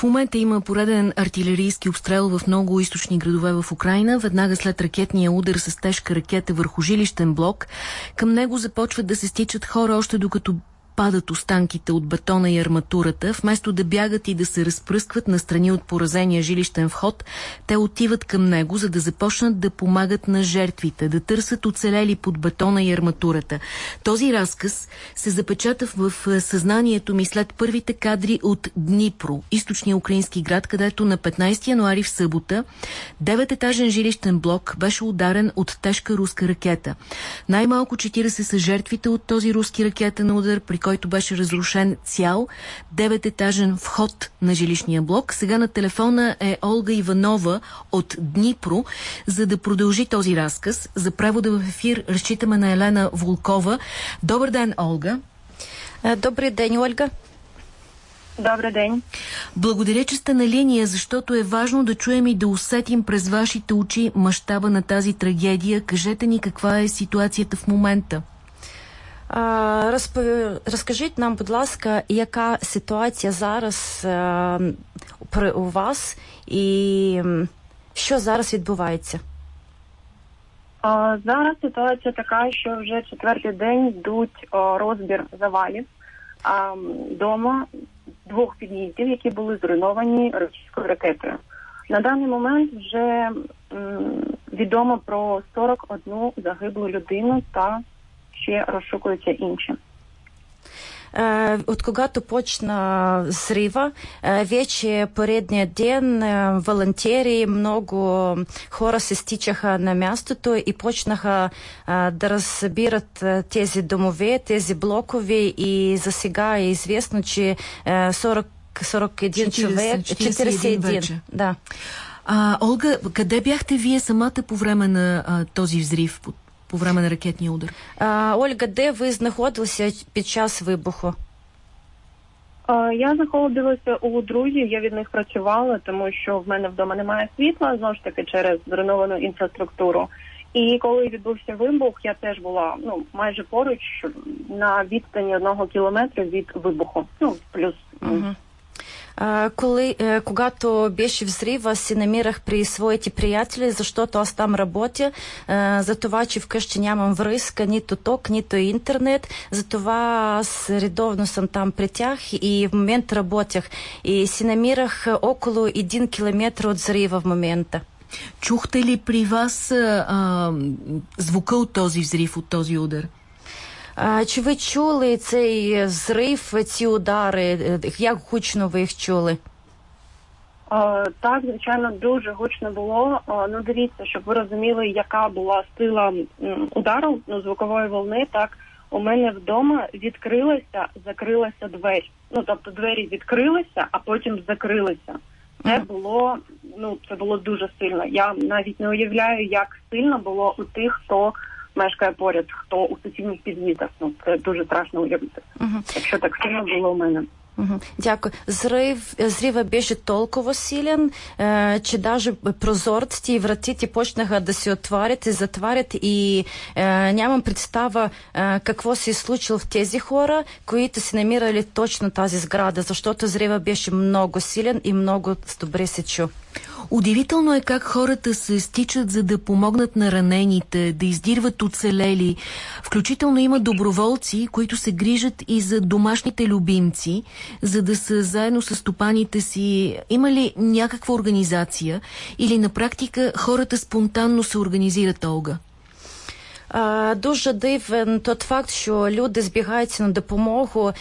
В момента има пореден артилерийски обстрел в много източни градове в Украина. Веднага след ракетния удар с тежка ракета върху жилищен блок, към него започват да се стичат хора още докато падат останките от бетона и арматурата, вместо да бягат и да се разпръскват настрани от поразения жилищен вход, те отиват към него, за да започнат да помагат на жертвите, да търсят оцелели под бетона и арматурата. Този разказ се запечата в съзнанието ми след първите кадри от Днипро, източния украински град, където на 15 януари в събота девететажен жилищен блок беше ударен от тежка руска ракета. Най-малко 40 са жертвите от този руски ракетен удар, при който беше разрушен цял девететажен вход на жилищния блок. Сега на телефона е Олга Иванова от Днипро, за да продължи този разказ. За превода в ефир разчитаме на Елена Волкова. Добър ден, Олга. Добър ден, Ольга. Добър ден. Благодаря, че сте на линия, защото е важно да чуем и да усетим през вашите очи мащаба на тази трагедия. Кажете ни каква е ситуацията в момента. Розкажіть нам, будь ласка, яка ситуація зараз а, при у вас і що зараз відбувається? А, Зараз ситуація така, що вже четвертий день йдуть о, розбір завалів а, дома двох під'їздів, які були зруйновані російською ракетою. На даний момент вже м, відомо про 41 загиблу людину та ще розшукуються інші. От когато почна срива, вече поредния ден волонтери, много хора се стичаха на мястото и почнаха да разбират тези домове, тези блокове и за сега е известно, че 40 41 40, човек, 41, 41 да. А, Олга, къде бяхте вие самата по време на а, този взрив? По време на ракетния удар? А, Ольга, де ви знаходилися під час вибуху? Я знаходилася у друзів, я від них працювала, тому що в мене вдома немає світла, знову ж таки через зруйновану інфраструктуру. І коли відбувся вибух, я теж була ну майже поруч на відстані одного кілометра від вибуху. Ну плюс. Угу. Коли, когато беше взрива, си намирах при своите приятели, защото аз там работя, за това, че вкъщи нямам връзка, нито ток, нито интернет, затова аз редовно съм там при тях и в момент работях. И си намирах около един километр от взрива в момента. Чухте ли при вас а, звука от този взрив, от този удар? Чи ви чули цей зрив, ці удари? Як гучно ви їх чули? Так, звичайно, дуже гучно було. Ну, дивіться, щоб ви розуміли, яка була сила удару ну, звукової волни. Так, у мене вдома відкрилася, закрилася двері. Ну, тобто двері відкрилися, а потім закрилися. Це було ну це було дуже сильно. Я навіть не уявляю, як сильно було у тих, хто мешкає поряд, хто у сусідніх під'їздах. Ну це дуже страшно уявити. Угу. Якщо так сильно було у мене. Угу. Дякую. Зрив, зрива беше толкова силен, е, че даже прозорците и вратите почнаха да се отварят и затварят и е, нямам представа е, какво се е случило в тези хора, които се намирали точно тази сграда, защото зрива беше много силен и много добре се чу. Удивително е как хората се стичат за да помогнат на ранените, да издирват оцелели. Включително има доброволци, които се грижат и за домашните любимци, за да са заедно с стопаните си. Има ли някаква организация или на практика хората спонтанно се организират, Олга? Дуже дивен тот факт, що люди збігаються на допомогу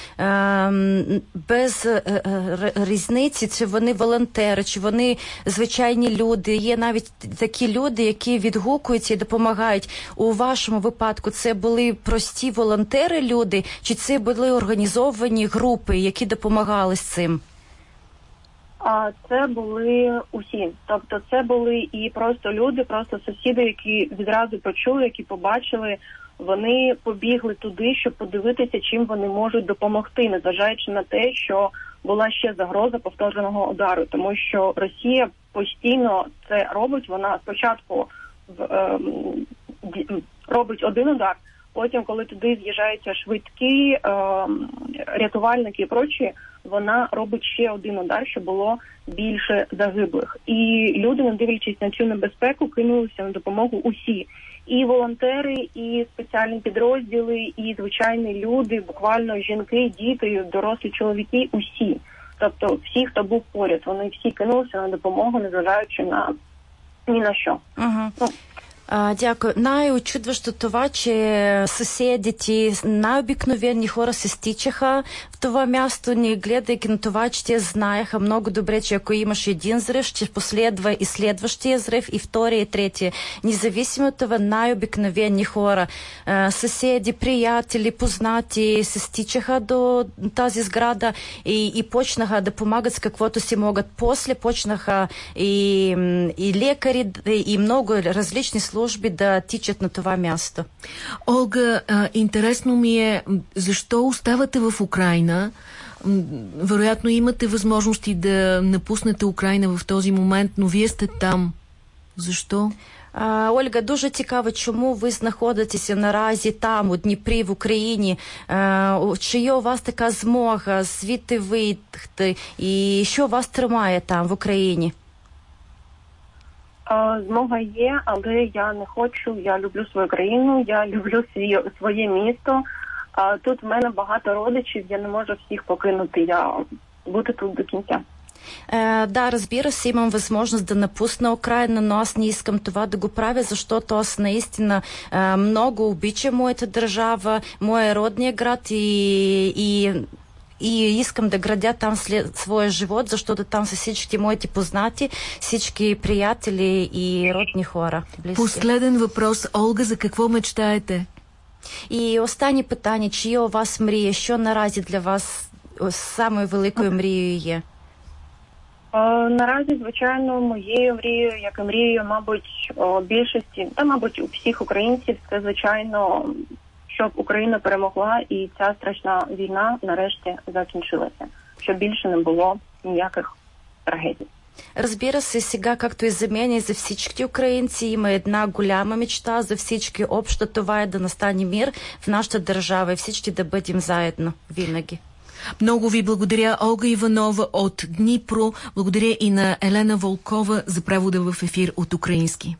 без різниці, чи вони волонтери, чи вони звичайні люди. Є навіть такі люди, які відгукуються і допомагають. У вашому випадку це були прості волонтери, люди, чи це були організовані групи, які допомагали з цим? А це були усі, тобто це були і просто люди, просто сусіди, які відразу почули, які побачили. Вони побігли туди, щоб подивитися, чим вони можуть допомогти, незважаючи на те, що була ще загроза повторного удару, тому що Росія постійно це робить. Вона спочатку е, робить один удар. Потім, коли туди з'їжджаються швидкі е, рятувальники і прочі, вона робить ще один удар, щоб було більше загиблих. І люди, не дивлячись на цю небезпеку, кинулися на допомогу усі. І волонтери, і спеціальні підрозділи, і звичайні люди, буквально жінки, діти, дорослі чоловіки, усі. Тобто, всі, хто був поряд, вони всі кинулися на допомогу, незважаючи на ні на що. Ага. Ну, Дякую. Найочудващо това, че съседите, най-обикновени хора се стичаха в това място, ни гледайки на това, че те знаеха много добре, че ако имаш един зръв, ще последва и следващия зръв, и втория, и третия. Независимо от това, най-обикновени хора, съседи, приятели, познати се стичаха до тази сграда и, и почнаха да помагат с каквото си могат. После почнаха и, и лекари, и много различни служби да тичат на това място. Олга, интересно ми е защо оставате в Украина? Вероятно имате възможности да напуснете Украина в този момент, но вие сте там. Защо? А, Ольга, дуже цікаво, чому ви знаходитеся наразі там, у Дніпрі, в Україні. А, чи є у вас така змога звідти вийти? І що вас тримає там, в Україні? Змога є, але я не хочу. Я люблю свою країну, я люблю свій, своє місто. А тут в мене багато родичів, я не можу всіх покинути. Я буду тут до кінця. Да, разбира се, имам възможност да напусна Украина, но аз не искам това да го правя, защото аз наистина много обичам моята държава, моя родния град и, и и искам да градя там след, своя живот, защото там са всички моите познати, всички приятели и родни хора. Близки. Последен въпрос. Олга, за какво мечтаете? І останнє питання, чи є у вас мрія? Що наразі для вас самою великою мрією є? Наразі, звичайно, моєю мрією, як і мрією, мабуть, більшості, та мабуть, у всіх українців, це звичайно щоб Україна перемогла і ця страшна війна нарешті закінчилася, щоб більше не було ніяких трагедій. Разбира се, сега, както и за мен и за всички украинци, има една голяма мечта за всички. Обща това е да настане мир в нашата държава и всички да бъдем заедно винаги. Много ви благодаря, Олга Иванова от Днипро. Благодаря и на Елена Волкова за превода в ефир от украински.